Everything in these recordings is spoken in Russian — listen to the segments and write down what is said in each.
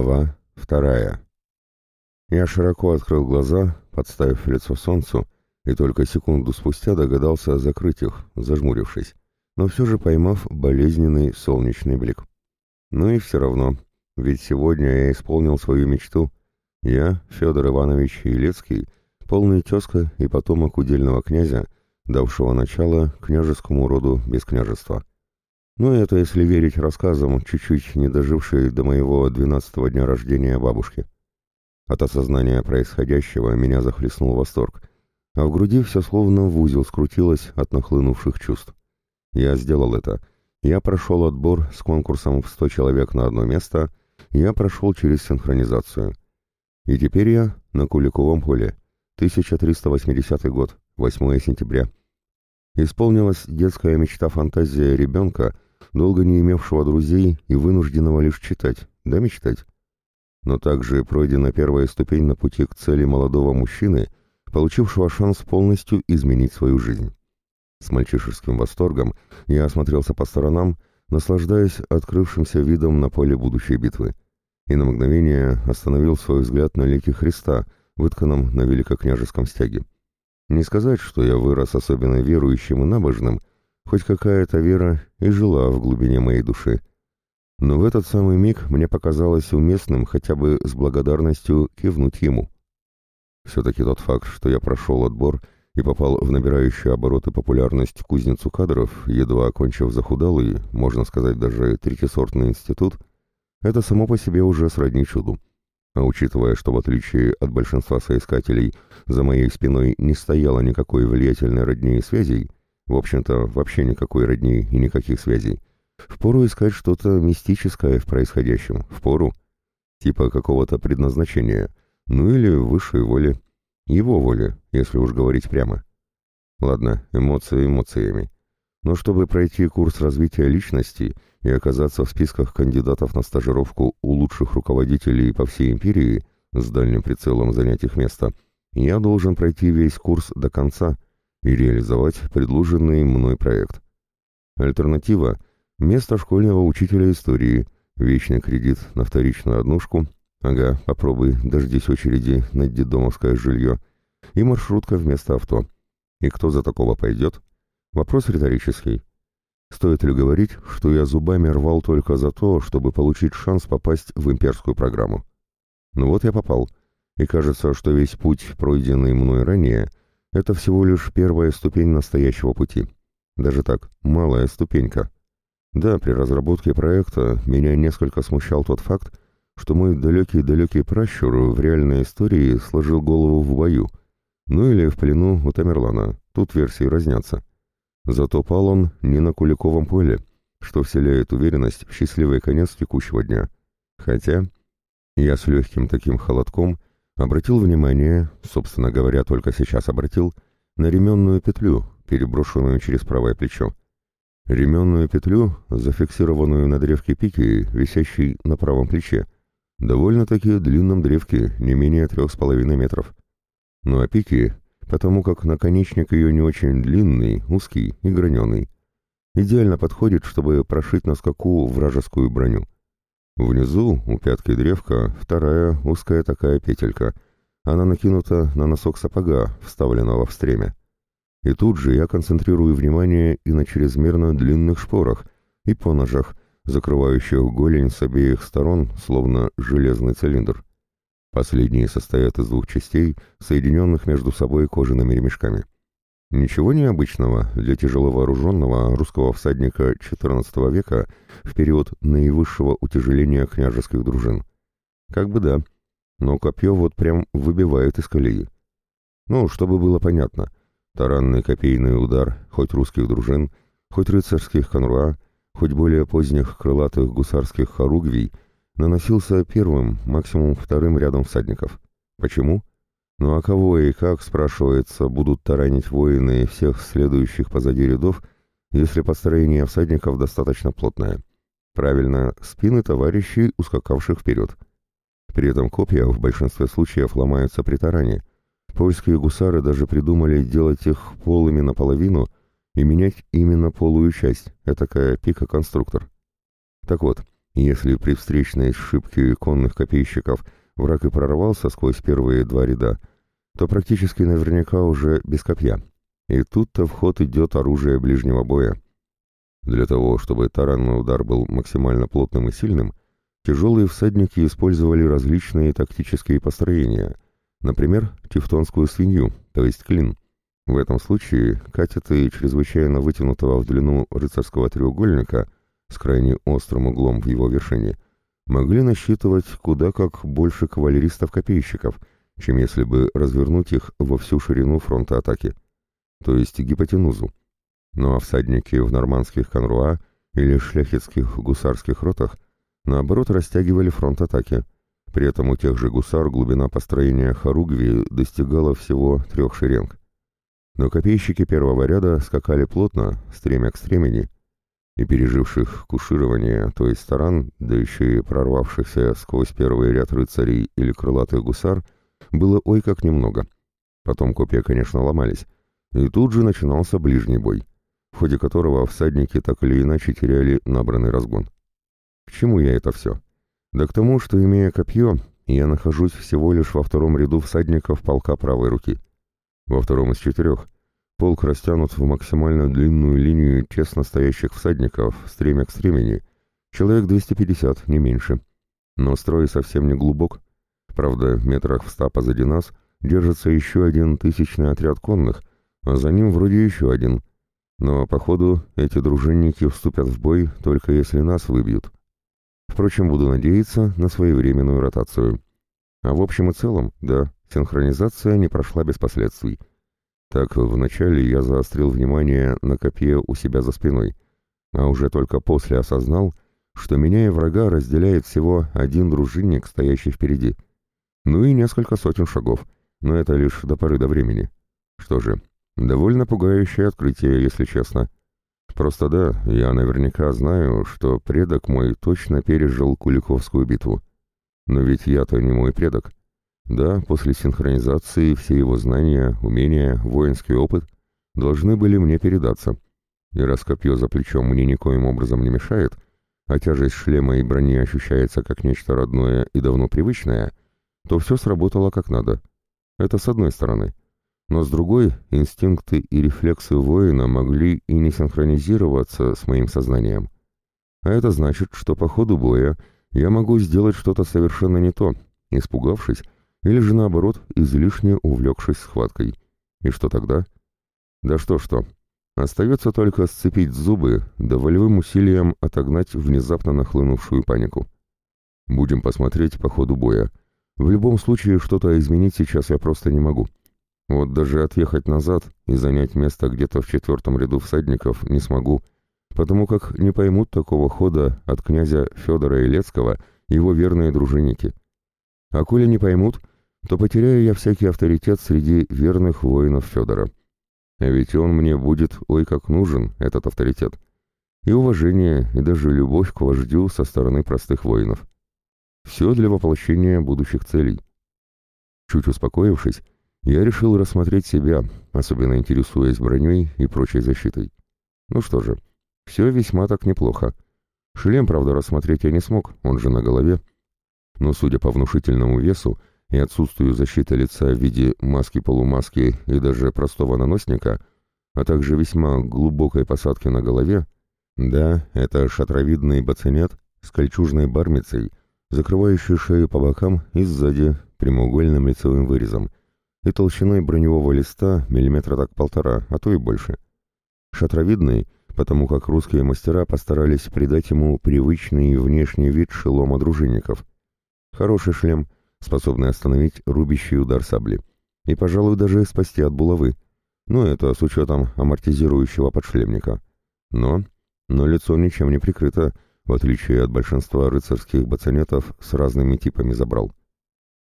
Глава вторая. Я широко открыл глаза, подставив лицо солнцу, и только секунду спустя догадался закрыть их, зажмурившись, но все же поймав болезненный солнечный блик. Ну и все равно, ведь сегодня я исполнил свою мечту. Я, Федор Иванович Елецкий, полный тезка и потомок удельного князя, давшего начало княжескому роду без княжества. Ну, это если верить рассказам, чуть-чуть не дожившей до моего двенадцатого дня рождения бабушки. От осознания происходящего меня захлестнул восторг, а в груди все словно в узел скрутилось от нахлынувших чувств. Я сделал это. Я прошел отбор с конкурсом в 100 человек на одно место, я прошел через синхронизацию. И теперь я на Куликовом поле, 1380 год, 8 сентября. Исполнилась детская мечта-фантазия ребенка — долго не имевшего друзей и вынужденного лишь читать, да мечтать. Но также пройдена первая ступень на пути к цели молодого мужчины, получившего шанс полностью изменить свою жизнь. С мальчишеским восторгом я осмотрелся по сторонам, наслаждаясь открывшимся видом на поле будущей битвы, и на мгновение остановил свой взгляд на лике Христа, вытканном на великокняжеском стяге. Не сказать, что я вырос особенно верующим и набожным, Хоть какая-то вера и жила в глубине моей души. Но в этот самый миг мне показалось уместным хотя бы с благодарностью кивнуть ему. Все-таки тот факт, что я прошел отбор и попал в набирающую обороты популярность кузницу кадров, едва окончив захудалый, можно сказать, даже третьесортный институт, это само по себе уже сродни чуду. А учитывая, что в отличие от большинства соискателей за моей спиной не стояло никакой влиятельной родни и связей, в общем-то, вообще никакой родни и никаких связей. Впору искать что-то мистическое в происходящем. Впору. Типа какого-то предназначения. Ну или высшей воли. Его воли, если уж говорить прямо. Ладно, эмоции эмоциями. Но чтобы пройти курс развития личности и оказаться в списках кандидатов на стажировку у лучших руководителей по всей империи с дальним прицелом занять их место, я должен пройти весь курс до конца – и реализовать предложенный мной проект. Альтернатива – место школьного учителя истории, вечный кредит на вторичную однушку, ага, попробуй, дождись очереди на детдомовское жилье, и маршрутка вместо авто. И кто за такого пойдет? Вопрос риторический. Стоит ли говорить, что я зубами рвал только за то, чтобы получить шанс попасть в имперскую программу? Ну вот я попал, и кажется, что весь путь, пройденный мной ранее, это всего лишь первая ступень настоящего пути. Даже так, малая ступенька. Да, при разработке проекта меня несколько смущал тот факт, что мой далекий-далекий пращур в реальной истории сложил голову в бою, ну или в плену у Тамерлана, тут версии разнятся. Зато пал он не на Куликовом поле, что вселяет уверенность в счастливый конец текущего дня. Хотя я с легким таким холодком Обратил внимание, собственно говоря, только сейчас обратил, на ременную петлю, переброшенную через правое плечо. Ременную петлю, зафиксированную на древке пики, висящей на правом плече, довольно-таки длинном древке, не менее трех с половиной метров. Ну а пики, потому как наконечник ее не очень длинный, узкий и граненый, идеально подходит, чтобы прошить на скаку вражескую броню. Внизу, у пятки древка, вторая узкая такая петелька. Она накинута на носок сапога, вставленного в стремя. И тут же я концентрирую внимание и на чрезмерно длинных шпорах, и по ножах, закрывающих голень с обеих сторон, словно железный цилиндр. Последние состоят из двух частей, соединенных между собой кожаными ремешками. Ничего необычного для тяжеловооруженного русского всадника XIV века в период наивысшего утяжеления княжеских дружин. Как бы да, но копье вот прям выбивает из колеи. Ну, чтобы было понятно, таранный копейный удар хоть русских дружин, хоть рыцарских конруа, хоть более поздних крылатых гусарских хоругвий наносился первым, максимум вторым рядом всадников. Почему? Ну а кого и как, спрашивается, будут таранить воины всех следующих позади рядов, если построение всадников достаточно плотное? Правильно, спины товарищей, ускакавших вперед. При этом копья в большинстве случаев ломаются при таране. Польские гусары даже придумали делать их полыми наполовину и менять именно полую часть, этакая пика-конструктор. Так вот, если при встречной сшибке конных копейщиков враг и прорвался сквозь первые два ряда, то практически наверняка уже без копья. И тут-то в ход идет оружие ближнего боя. Для того, чтобы таранный удар был максимально плотным и сильным, тяжелые всадники использовали различные тактические построения, например, тевтонскую свинью, то есть клин. В этом случае катеты чрезвычайно вытянутого в длину рыцарского треугольника с крайне острым углом в его вершине могли насчитывать куда как больше кавалеристов-копейщиков – чем если бы развернуть их во всю ширину фронта атаки, то есть гипотенузу. Ну а всадники в нормандских конруа или шляхетских гусарских ротах наоборот растягивали фронт атаки. При этом у тех же гусар глубина построения хоругви достигала всего трех шеренг. Но копейщики первого ряда скакали плотно, стремя к стремени, и переживших куширование, то есть да еще и прорвавшихся сквозь первый ряд рыцарей или крылатых гусар – было ой как немного. Потом копья, конечно, ломались. И тут же начинался ближний бой, в ходе которого всадники так или иначе теряли набранный разгон. К чему я это все? Да к тому, что, имея копье, я нахожусь всего лишь во втором ряду всадников полка правой руки. Во втором из четырех полк растянут в максимально длинную линию честно стоящих всадников, стремя к стремени, человек 250, не меньше. Но строй совсем не глубок, Правда, метрах в ста позади нас держится еще один тысячный отряд конных, а за ним вроде еще один. Но, походу, эти дружинники вступят в бой, только если нас выбьют. Впрочем, буду надеяться на своевременную ротацию. А в общем и целом, да, синхронизация не прошла без последствий. Так, вначале я заострил внимание на копье у себя за спиной, а уже только после осознал, что меня и врага разделяет всего один дружинник, стоящий впереди — ну и несколько сотен шагов, но это лишь до поры до времени. Что же, довольно пугающее открытие, если честно. Просто да, я наверняка знаю, что предок мой точно пережил Куликовскую битву. Но ведь я-то не мой предок. Да, после синхронизации все его знания, умения, воинский опыт должны были мне передаться. И раз копье за плечом мне никоим образом не мешает, а тяжесть шлема и брони ощущается как нечто родное и давно привычное — то все сработало как надо. Это с одной стороны. Но с другой, инстинкты и рефлексы воина могли и не синхронизироваться с моим сознанием. А это значит, что по ходу боя я могу сделать что-то совершенно не то, испугавшись, или же наоборот, излишне увлекшись схваткой. И что тогда? Да что-что. Остается только сцепить зубы, да волевым усилием отогнать внезапно нахлынувшую панику. Будем посмотреть по ходу боя. В любом случае, что-то изменить сейчас я просто не могу. Вот даже отъехать назад и занять место где-то в четвертом ряду всадников не смогу, потому как не поймут такого хода от князя Федора Илецкого его верные дружинники. А коли не поймут, то потеряю я всякий авторитет среди верных воинов Федора. А ведь он мне будет ой как нужен, этот авторитет. И уважение, и даже любовь к вождю со стороны простых воинов. Все для воплощения будущих целей. Чуть успокоившись, я решил рассмотреть себя, особенно интересуясь броней и прочей защитой. Ну что же, все весьма так неплохо. Шлем, правда, рассмотреть я не смог, он же на голове. Но, судя по внушительному весу и отсутствию защиты лица в виде маски-полумаски и даже простого наносника, а также весьма глубокой посадки на голове, да, это шатровидный бацинет с кольчужной бармицей, закрывающий шею по бокам и сзади прямоугольным лицевым вырезом, и толщиной броневого листа миллиметра так полтора, а то и больше. Шатровидный, потому как русские мастера постарались придать ему привычный внешний вид шелома дружинников. Хороший шлем, способный остановить рубящий удар сабли. И, пожалуй, даже спасти от булавы. Ну, это с учетом амортизирующего подшлемника. Но, но лицо ничем не прикрыто, в отличие от большинства рыцарских бацанетов с разными типами забрал.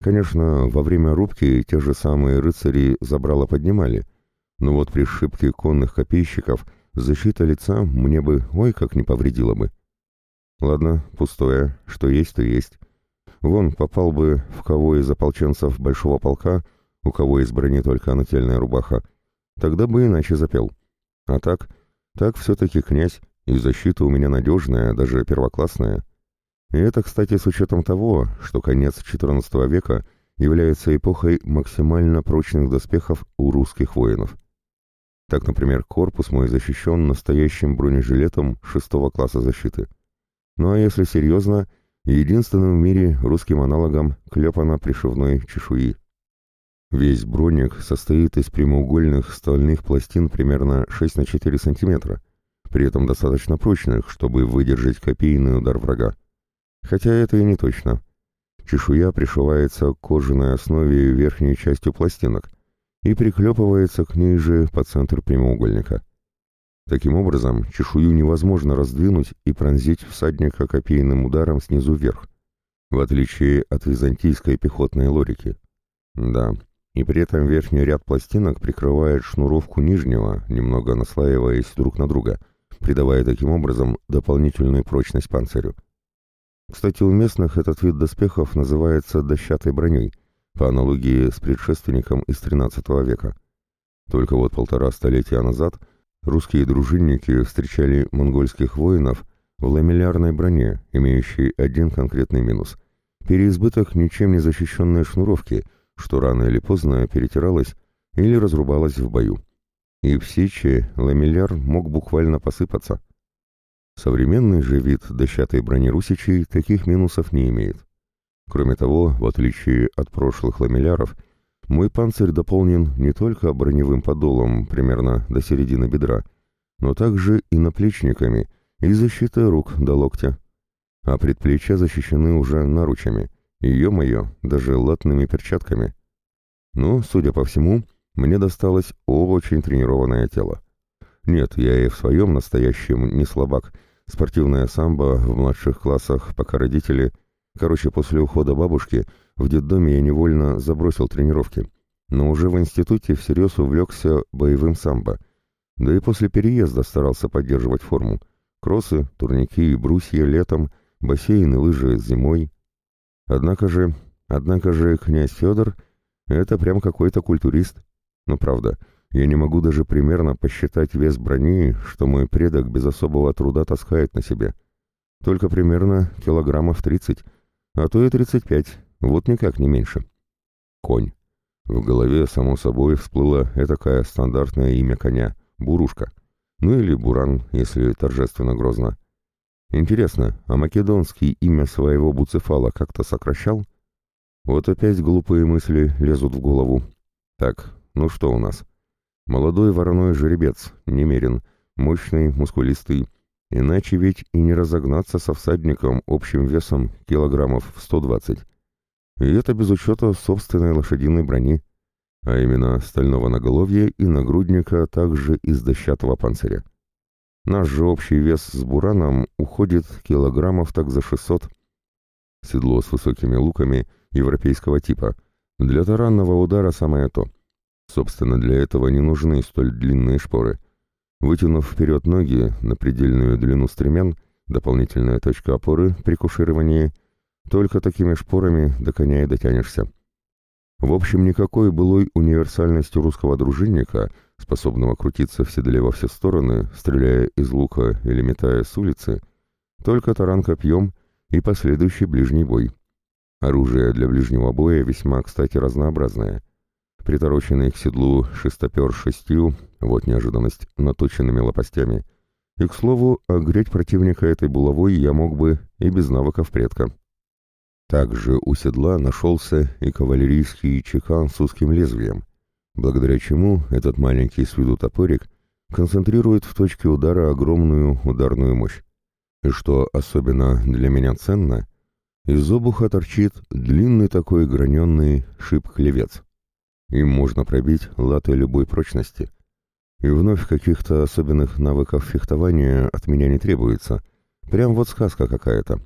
Конечно, во время рубки те же самые рыцари забрала поднимали, но вот при шибке конных копейщиков защита лица мне бы ой как не повредила бы. Ладно, пустое, что есть, то есть. Вон, попал бы в кого из ополченцев большого полка, у кого из брони только нательная рубаха, тогда бы иначе запел. А так, так все-таки князь, и защита у меня надежная, даже первоклассная. И это, кстати, с учетом того, что конец XIV века является эпохой максимально прочных доспехов у русских воинов. Так, например, корпус мой защищен настоящим бронежилетом шестого класса защиты. Ну а если серьезно, единственным в мире русским аналогом клепано-пришивной чешуи. Весь броник состоит из прямоугольных стальных пластин примерно 6 на 4 сантиметра, при этом достаточно прочных, чтобы выдержать копейный удар врага. Хотя это и не точно. Чешуя пришивается к кожаной основе верхней частью пластинок и приклепывается к ней же по центр прямоугольника. Таким образом, чешую невозможно раздвинуть и пронзить всадника копейным ударом снизу вверх, в отличие от византийской пехотной лорики. Да, и при этом верхний ряд пластинок прикрывает шнуровку нижнего, немного наслаиваясь друг на друга, придавая таким образом дополнительную прочность панцирю. Кстати, у местных этот вид доспехов называется дощатой броней, по аналогии с предшественником из XIII века. Только вот полтора столетия назад русские дружинники встречали монгольских воинов в ламеллярной броне, имеющей один конкретный минус – переизбыток ничем не защищенной шнуровки – что рано или поздно перетиралось или разрубалось в бою. И в сече ламелляр мог буквально посыпаться. Современный же вид дощатой брони русичей таких минусов не имеет. Кроме того, в отличие от прошлых ламелляров, мой панцирь дополнен не только броневым подолом примерно до середины бедра, но также и наплечниками и защитой рук до локтя. А предплечья защищены уже наручами – и, ё-моё, даже латными перчатками. Ну, судя по всему, мне досталось очень тренированное тело. Нет, я и в своем настоящем не слабак. Спортивная самбо в младших классах, пока родители... Короче, после ухода бабушки в детдоме я невольно забросил тренировки. Но уже в институте всерьез увлекся боевым самбо. Да и после переезда старался поддерживать форму. Кроссы, турники и брусья летом, бассейн и лыжи зимой. Однако же, однако же князь Федор — это прям какой-то культурист. Но правда, я не могу даже примерно посчитать вес брони, что мой предок без особого труда таскает на себе. Только примерно килограммов 30, а то и 35, вот никак не меньше. Конь. В голове, само собой, всплыло этакое стандартное имя коня — Бурушка. Ну или Буран, если торжественно грозно. Интересно, а македонский имя своего Буцефала как-то сокращал? Вот опять глупые мысли лезут в голову. Так, ну что у нас? Молодой вороной жеребец, немерен, мощный, мускулистый. Иначе ведь и не разогнаться со всадником общим весом килограммов в 120. И это без учета собственной лошадиной брони, а именно стального наголовья и нагрудника, также из дощатого панциря. Наш же общий вес с бураном уходит килограммов так за 600. Седло с высокими луками европейского типа. Для таранного удара самое то. Собственно, для этого не нужны столь длинные шпоры. Вытянув вперед ноги на предельную длину стремян, дополнительная точка опоры при кушировании, только такими шпорами до коня и дотянешься. В общем, никакой былой универсальности русского дружинника, способного крутиться в седле во все стороны, стреляя из лука или метая с улицы, только таран копьем и последующий ближний бой. Оружие для ближнего боя весьма, кстати, разнообразное. Притороченный к седлу шестопер шестью, вот неожиданность, наточенными лопастями. И, к слову, огреть противника этой булавой я мог бы и без навыков предка. Также у седла нашелся и кавалерийский чекан с узким лезвием, благодаря чему этот маленький с виду топорик концентрирует в точке удара огромную ударную мощь. И что особенно для меня ценно, из обуха торчит длинный такой граненый шип-клевец. Им можно пробить латы любой прочности. И вновь каких-то особенных навыков фехтования от меня не требуется. Прям вот сказка какая-то.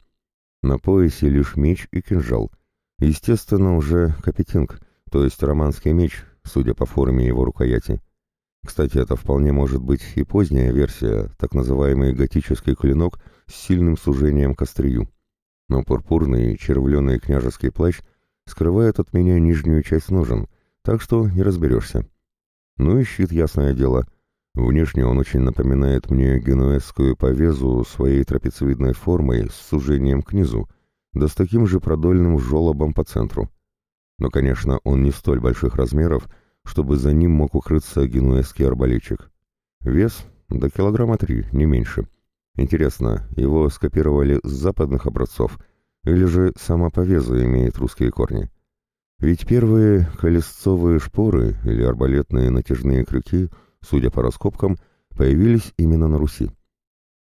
На поясе лишь меч и кинжал. Естественно, уже капетинг, то есть романский меч, судя по форме его рукояти. Кстати, это вполне может быть и поздняя версия, так называемый готический клинок с сильным сужением к острию. Но пурпурный червленый княжеский плащ скрывает от меня нижнюю часть ножен, так что не разберешься. Ну и щит, ясное дело. Внешне он очень напоминает мне генуэзскую повезу своей трапециевидной формой с сужением к низу, да с таким же продольным жолобом по центру. Но, конечно, он не столь больших размеров, чтобы за ним мог укрыться генуэзский арбалетчик. Вес — до килограмма три, не меньше. Интересно, его скопировали с западных образцов, или же сама повеза имеет русские корни? Ведь первые колесцовые шпоры или арбалетные натяжные крюки, судя по раскопкам, появились именно на Руси.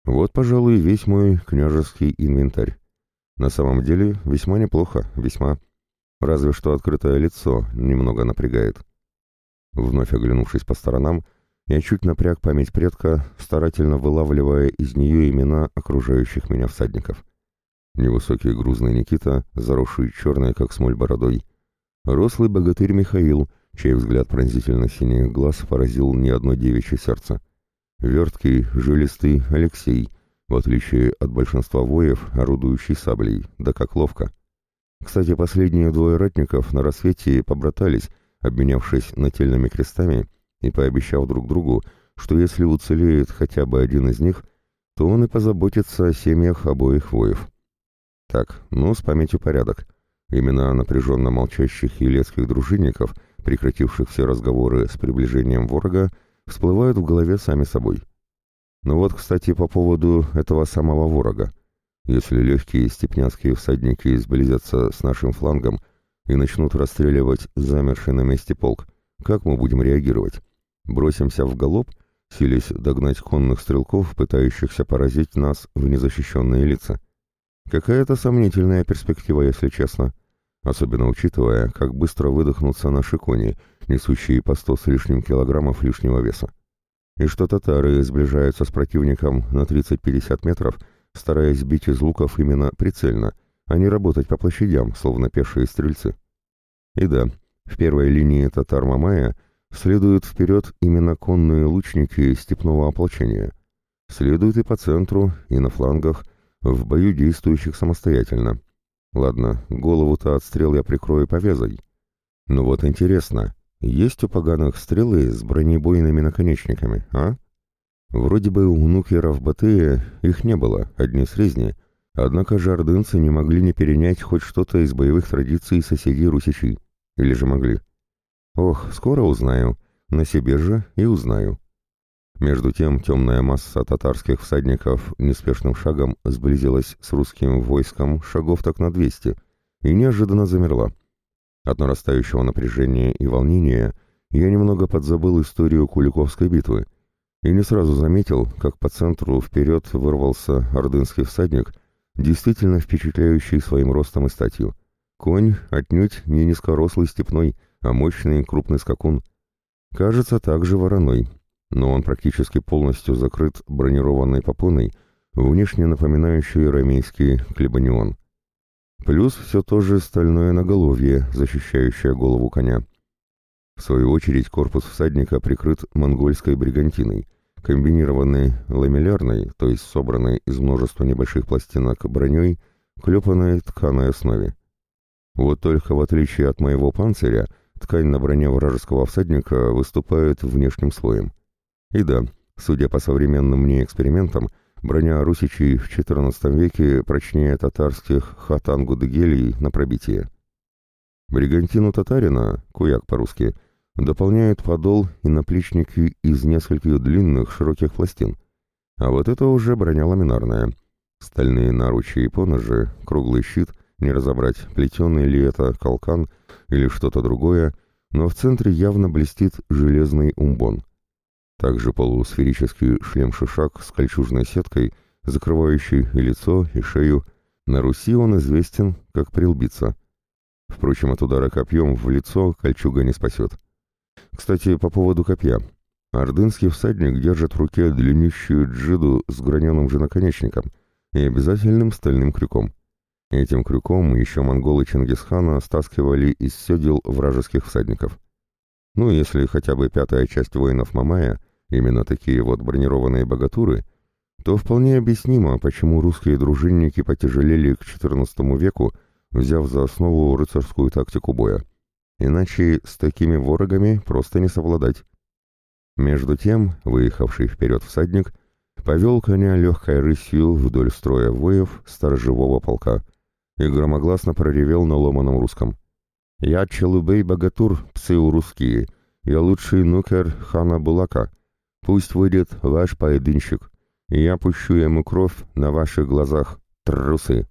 Вот, пожалуй, весь мой княжеский инвентарь. На самом деле, весьма неплохо, весьма. Разве что открытое лицо немного напрягает. Вновь оглянувшись по сторонам, я чуть напряг память предка, старательно вылавливая из нее имена окружающих меня всадников. Невысокий грузный Никита, заросший черной, как смоль бородой. Рослый богатырь Михаил, чей взгляд пронзительно синих глаз поразил не одно девичье сердце. Верткий, жилистый Алексей, в отличие от большинства воев, орудующий саблей, да как ловко. Кстати, последние двое ратников на рассвете побратались, обменявшись нательными крестами и пообещав друг другу, что если уцелеет хотя бы один из них, то он и позаботится о семьях обоих воев. Так, ну, с памятью порядок. Именно напряженно молчащих елецких дружинников, прекративших все разговоры с приближением ворога, всплывают в голове сами собой. Ну вот, кстати, по поводу этого самого ворога. Если легкие степняцкие всадники сблизятся с нашим флангом и начнут расстреливать замерший на месте полк, как мы будем реагировать? Бросимся в галоп, сились догнать конных стрелков, пытающихся поразить нас в незащищенные лица? Какая-то сомнительная перспектива, если честно. Особенно учитывая, как быстро выдохнутся наши кони — несущие по сто с лишним килограммов лишнего веса. И что татары сближаются с противником на 30-50 метров, стараясь бить из луков именно прицельно, а не работать по площадям, словно пешие стрельцы. И да, в первой линии татар-мамая следуют вперед именно конные лучники степного ополчения. Следуют и по центру, и на флангах, в бою действующих самостоятельно. Ладно, голову-то отстрел я прикрою повязой. Но вот интересно, есть у поганых стрелы с бронебойными наконечниками, а? Вроде бы у нукеров Батыя их не было, одни срезни, однако же ордынцы не могли не перенять хоть что-то из боевых традиций соседей русичей. Или же могли? Ох, скоро узнаю, на себе же и узнаю. Между тем темная масса татарских всадников неспешным шагом сблизилась с русским войском шагов так на двести и неожиданно замерла. От нарастающего напряжения и волнения я немного подзабыл историю Куликовской битвы и не сразу заметил, как по центру вперед вырвался ордынский всадник, действительно впечатляющий своим ростом и статью. Конь отнюдь не низкорослый степной, а мощный крупный скакун. Кажется, также вороной, но он практически полностью закрыт бронированной попоной, внешне напоминающей рамейский клебанион. Плюс все то же стальное наголовье, защищающее голову коня. В свою очередь корпус всадника прикрыт монгольской бригантиной, комбинированной ламеллярной, то есть собранной из множества небольших пластинок броней, клепанной тканой основе. Вот только в отличие от моего панциря, ткань на броне вражеского всадника выступает внешним слоем. И да, судя по современным мне экспериментам, Броня русичей в XIV веке прочнее татарских хатангу-дегелий на пробитие. Бригантину татарина, куяк по-русски, дополняют подол и наплечники из нескольких длинных широких пластин. А вот это уже броня ламинарная. Стальные наручи и поножи, круглый щит, не разобрать, плетеный ли это колкан или что-то другое, но в центре явно блестит железный умбон. Также полусферический шлем-шишак с кольчужной сеткой, закрывающий и лицо, и шею. На Руси он известен как прилбица. Впрочем, от удара копьем в лицо кольчуга не спасет. Кстати, по поводу копья. Ордынский всадник держит в руке длиннющую джиду с граненым же наконечником и обязательным стальным крюком. Этим крюком еще монголы Чингисхана стаскивали из седел вражеских всадников. Ну, если хотя бы пятая часть воинов Мамая — именно такие вот бронированные богатуры, то вполне объяснимо, почему русские дружинники потяжелели к XIV веку, взяв за основу рыцарскую тактику боя. Иначе с такими ворогами просто не совладать. Между тем, выехавший вперед всадник повел коня легкой рысью вдоль строя воев сторожевого полка, и громогласно проревел на ломаном русском. «Я Челубей Богатур, псы у русские, я лучший нукер хана Булака. Пусть выйдет ваш поединщик, и я пущу ему кровь на ваших глазах, трусы!»